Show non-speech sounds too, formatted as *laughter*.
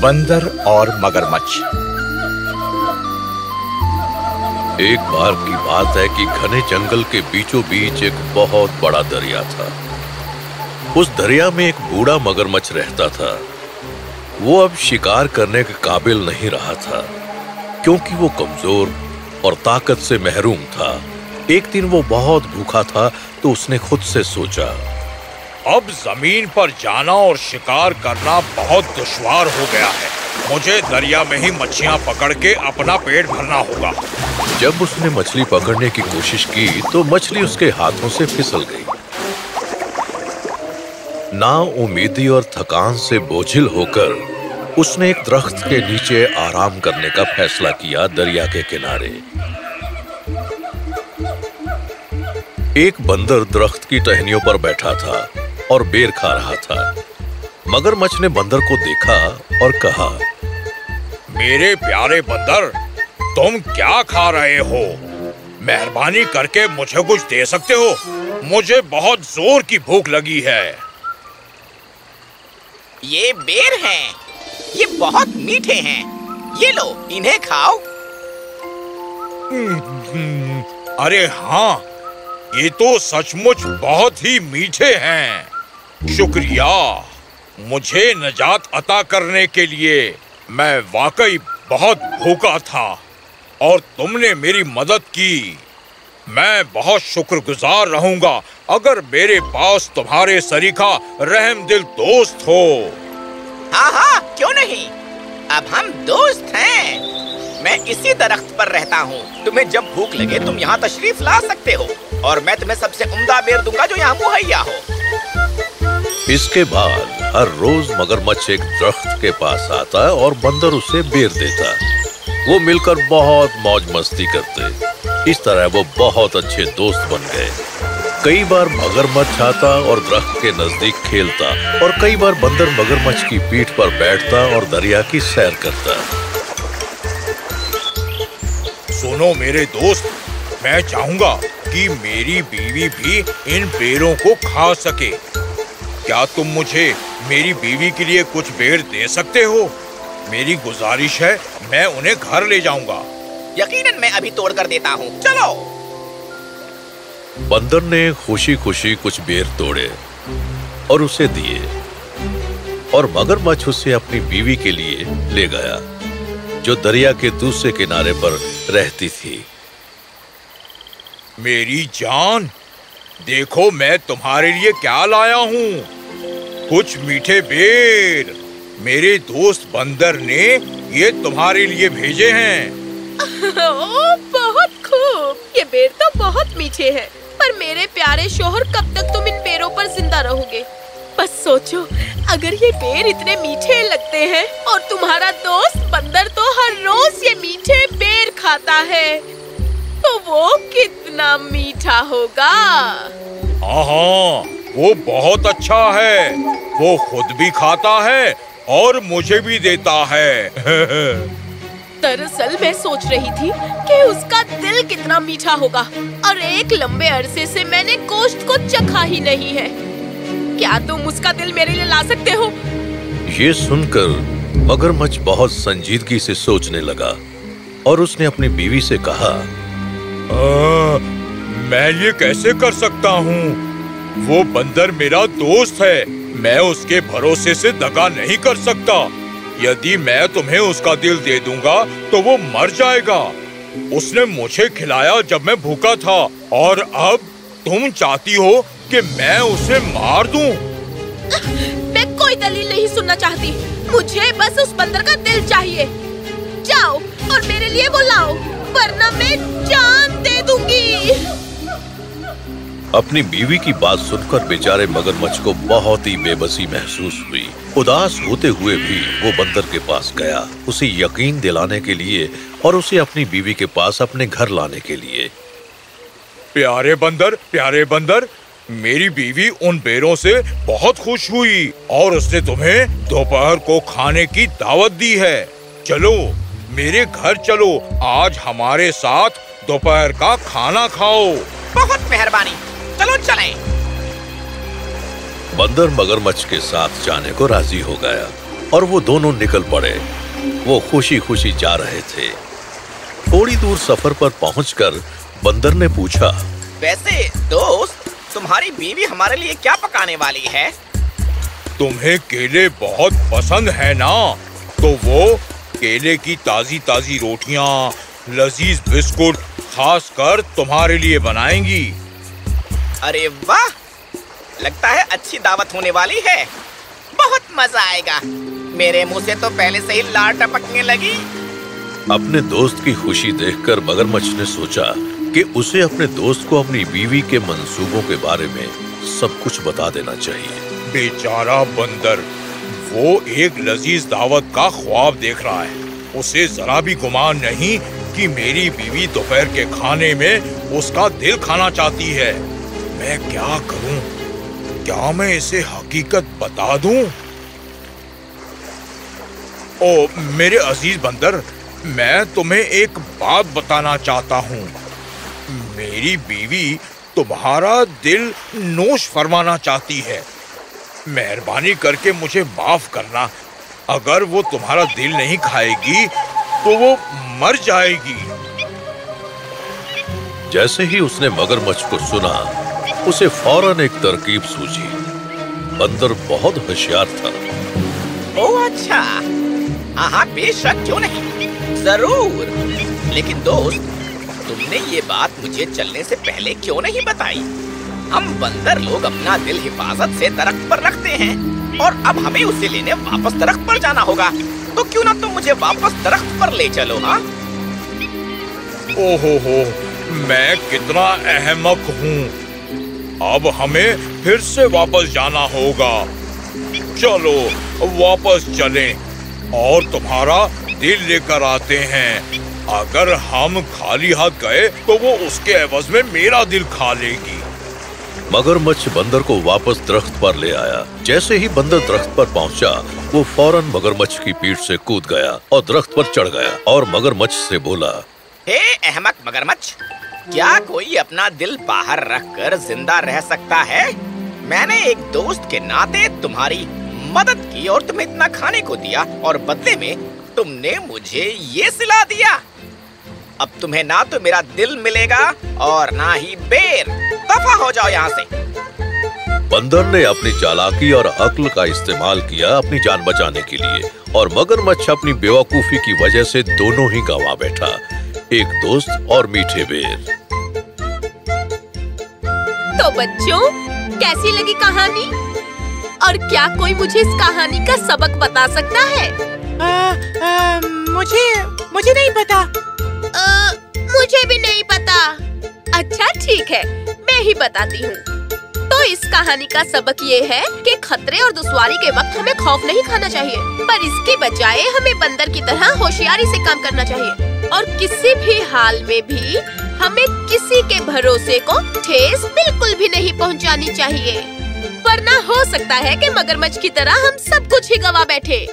बंदर और मगरमच्छ। एक बार की बात है कि घने जंगल के बीचों बीच एक बहुत बड़ा दरिया था। उस दरिया में एक बूढ़ा मगरमच्छ रहता था। वो अब शिकार करने के काबिल नहीं रहा था, क्योंकि वो कमज़ोर और ताकत से महरूम था। एक दिन वो बहुत भूखा था तो उसने खुद से सोचा अब ज़मीन पर जाना और शिकार करना बहुत दुश्वार हो गया है। मुझे दरिया में ही मच्छियाँ पकड़ के अपना पेट भरना होगा। जब उसने मछली पकड़ने की कोशिश की तो मछली उसके हाथों से फिसल गई। ना उम्मीदी और थकान से बोझिल होकर उसने एक दरख्त के नीचे आराम करने का फैसला किया दरिया के किनारे। एक बंदर दरख्त की टहनियों पर बैठा था और बेर खा रहा था। मगरमच्छ ने बंदर को देखा और कहा मेरे प्यारे बंदर तुम क्या खा रहे हो? मेहरबानी करके मुझे कुछ दे सकते हो? मुझे बहुत ज़ोर की भूख लगी है। ये बेर हैं। ये बहुत मीठे हैं। ये लो इन्हें खाओ। अरे हाँ ये तो सचमुच बहुत ही मीठे हैं। शुक्रिया। मुझे नजात अता करने के लिए मैं वाकई बहुत भूखा था और तुमने मेरी मदद की। मैं बहुत शुक्रगुजार रहूँगा अगर मेरे पास तुम्हारे सरीखा रहम दिल दोस्त हो। हाँ हाँ क्यों नहीं? अब हम दोस्त हैं। मैं इसी दरख्त पर रहता हूँ। तुम्हें जब भूख लगे, तुम यहाँ तशरीफ़ ला सकते हो। और मैं तुम्हें सबसे उम्दा बेर दूँगा जो यहाँ मुहैया हो। इसके बाद हर रोज मगरमच्छ एक दरख्त के पास आता और बंदर उसे बेर देता वो मिलकर बहुत मौज मस्ती करते इस तरह वो बहुत अच्छे दोस्त बन गए। कई बार मगरमच्छ आता और दरख्त के नज़दीक खेलता और कई बार बंदर मगरमच्छ की पीठ पर बैठता और दरिया की सैर करता। सुनो मेरे दोस्त मैं चाहूँगा कि मेरी बीवी भी इन पेड़ों को खा सके। क्या तुम मुझे मेरी बीवी के लिए कुछ बेर दे सकते हो? मेरी गुजारिश है मैं उन्हें घर ले जाऊँगा। यकीनन मैं अभी तोड़ कर देता हूँ। चलो! बंदर ने खुशी खुशी कुछ बेर तोड़े और उसे दिए और मगरमच्छ उसे अपनी बीवी के लिए ले गया जो दरिया के दूसरे किनारे पर रहती थी। मेरी जान देखो मैं तुम्हारे लिए क्या लाया हूँ। कुछ मीठे बेर मेरे दोस्त बंदर ने ये तुम्हारे लिए भेजे हैं। ओ, बहुत खूब। ये बेर तो बहुत मीठे हैं पर मेरे प्यारे शोहर कब तक तुम इन पेड़ों पर ज़िंदा रहोगे? बस सोचो अगर ये बेर इतने मीठे लगते हैं और तुम्हारा दोस्त बंदर तो हर रोज ये मीठे बेर खाता है। तो वो कितना मीठा होगा। हाँ हाँ वो बहुत अच्छा है। वो खुद भी खाता है और मुझे भी देता है। *laughs* दरअसल मैं सोच रही थी कि उसका दिल कितना मीठा होगा और एक लंबे अरसे से मैंने गोश्त को चखा ही नहीं है। क्या तुम उसका दिल मेरे लिए ला सकते हो? ये सुनकर मगरमच्छ बहुत संजीदगी से सोचने लगा और उसने अपनी बीवी से कहा मैं ये कैसे कर सकता हूँ? वो बंदर मेरा दोस्त है। मैं उसके भरोसे से दगा नहीं कर सकता। यदि मैं तुम्हें उसका दिल दे दूँगा तो वो मर जाएगा। उसने मुझे खिलाया जब मैं भूखा था, और अब तुम चाहती हो कि मैं उसे मार दूँ? मैं कोई दलील नहीं सुनना चाहती। मुझे बस उस बंदर का दिल चाहिए। जाओ और मेरे लिए वो लाओ, वरना मैं अपनी बीवी की बात सुनकर बेचारे मगरमच्छ को बहुत ही बेबसी महसूस हुई। उदास होते हुए भी वो बंदर के पास गया उसे यकीन दिलाने के लिए और उसे अपनी बीवी के पास अपने घर लाने के लिए। प्यारे बंदर प्यारे बंदर मेरी बीवी उन बेरों से बहुत खुश हुई और उसने तुम्हें दोपहर को खाने की दावत दी है। चलो मेरे घर चलो आज हमारे साथ दोपहर का खाना खाओ। बहुत मेहरबानी। चलो चलें। बंदर मगरमच्छ के साथ जाने को राज़ी हो गया और वो दोनों निकल पड़े। वो खुशी खुशी जा रहे थे। थोड़ी दूर सफ़र पर पहुंचकर बंदर ने पूछा वैसे दोस्त तुम्हारी बीवी हमारे लिए क्या पकाने वाली है? तुम्हें केले बहुत पसंद है ना? तो वो केले की ताजी ताजी रोटियाँ लजीज बिस्कुट खास कर तुम्हारे लिए बनाएँगी। अरे वाह! लगता है अच्छी दावत होने वाली है। बहुत मज़ा आएगा। मेरे मुँह से तो पहले से ही लार टपकने लगी। अपने दोस्त की खुशी देखकर मगरमच्छ ने सोचा कि उसे अपने दोस्त को अपनी बीवी के मंसूबों के बारे में सब कुछ बता देना चाहिए। बेचारा बंदर वो एक लजीज दावत का ख्वाब देख रहा है। उसे जरा भी गुमान नहीं कि मेरी बीवी दोपहर के खाने में उसका दिल खाना चाहती है। मैं क्या करूँ? क्या मैं इसे हकीकत बता दूँ? ओ, मेरे अज़ीज़ बंदर, मैं तुम्हें एक बात बताना चाहता हूँ मेरी बीवी तुम्हारा दिल नोश फरमाना चाहती है मेहरबानी करके मुझे माफ़ करना अगर वो तुम्हारा दिल नहीं खाएगी तो वो मर जाएगी जैसे ही उसने मगरमच्छ को सुना उसे फ़ौरन एक तरकीब सूझी। बंदर बहुत होशियार था। ओ अच्छा। हाँ हाँ बेशक क्यों नहीं? ज़रूर। लेकिन दोस्त तुमने ये बात मुझे चलने से पहले क्यों नहीं बताई? हम बंदर लोग अपना दिल हिफाजत से दरख्त पर रखते हैं और अब हमें उसे लेने वापस दरख्त पर जाना होगा। तो क्यों ना तुम मुझे वापस दरख्त पर ले चलो हाँ? ओहो हो मैं कितना अहमक हूँ। अब हमें फिर से वापस जाना होगा। चलो वापस चलें और तुम्हारा दिल लेकर आते हैं। अगर हम खाली हाथ गए तो वो उसके एवज में मेरा दिल खा लेगी। मगरमच्छ बंदर को वापस दरख्त पर ले आया। जैसे ही बंदर दरख्त पर पहुँचा, वो फ़ौरन मगरमच्छ की पीठ से कूद गया और दरख्त पर चढ़ गया और मगरमच्छ से बोला हे अहमक मगरमच्छ क्या कोई अपना दिल बाहर रखकर ज़िंदा रह सकता है? मैंने एक दोस्त के नाते तुम्हारी मदद की और तुम्हें इतना खाने को दिया और बदले में तुमने मुझे ये सिला दिया। अब तुम्हें ना तो मेरा दिल मिलेगा और ना ही बेर। दफ़ा हो जाओ यहाँ से। बंदर ने अपनी चालाकी और अक्ल का इस्तेमाल किया अपनी जान बचाने के लिए और मगरमच्छ अपनी बेवकूफ़ी की वजह से दोनों ही गंवा बैठा। एक दोस्त और मीठे बेर तो बच्चों कैसी लगी कहानी? और क्या कोई मुझे इस कहानी का सबक बता सकता है? आ, आ, मुझे मुझे नहीं पता। आ, मुझे भी नहीं पता। अच्छा ठीक है मैं ही बताती हूँ। तो इस कहानी का सबक ये है कि खतरे और दुश्वारी के वक्त हमें खौफ नहीं खाना चाहिए, पर इसके बजाय हमें बंदर की तरह होशियारी से काम करना चाहिए। और किसी भी हाल में भी हमें किसी के भरोसे को ठेस बिल्कुल भी नहीं पहुंचानी चाहिए। वरना हो सकता है कि मगरमच्छ की तरह हम सब कुछ ही गवा बैठे।